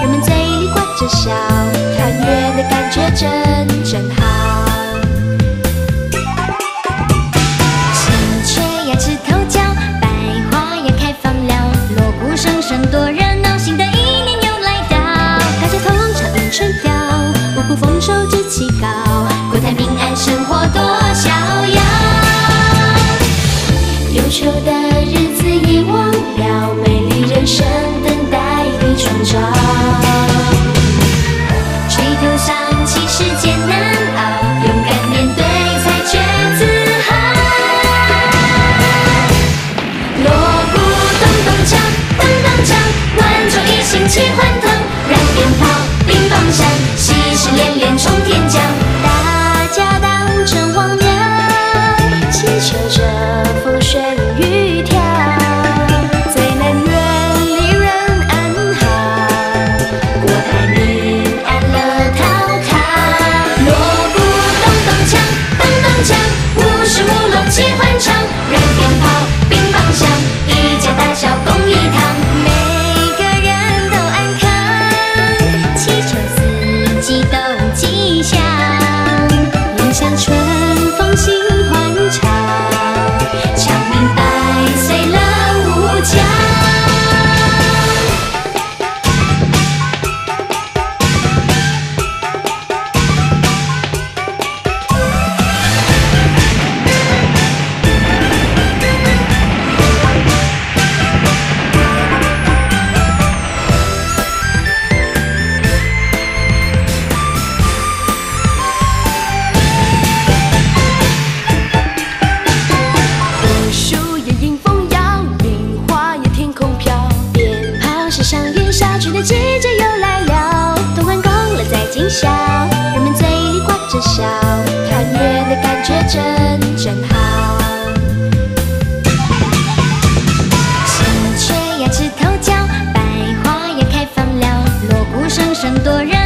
人们嘴里挂着笑，团圆的感觉真真好。喜鹊呀枝头叫，百花呀开放了，锣鼓声声多热闹，新的一年又来到。大家同唱迎春调，五谷丰收志气高，国泰民安生活多逍遥。有愁的。好。喜鹊呀枝头叫百花开放了锣鼓声声多热闹